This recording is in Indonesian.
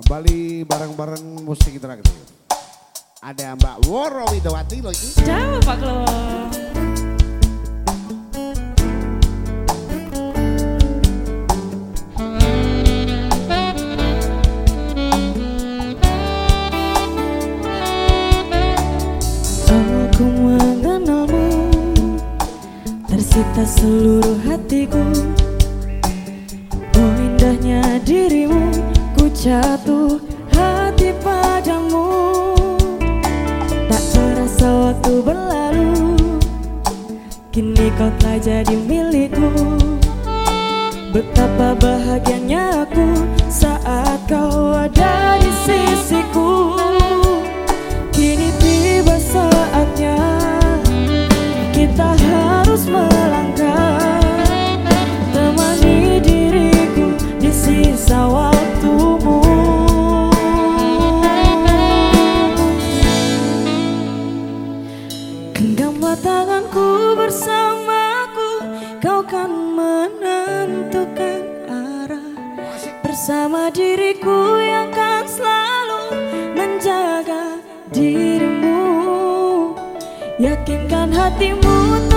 Kembali bareng-bareng musik interaktif. Ada Mbak Woro Widowati loh ini. Jauh Pak Klo. Aku mengenalmu Tersita seluruh hatiku Oh indahnya dirimu jatuh hati padamu. Tak terasa waktu berlalu Kini kau telah jadi milikku. Betapa Genggamlah tanganku bersamaku Kau kan menentukan arah. Bersama diriku yang kan selalu menjaga dirimu. Yakinkan hatimu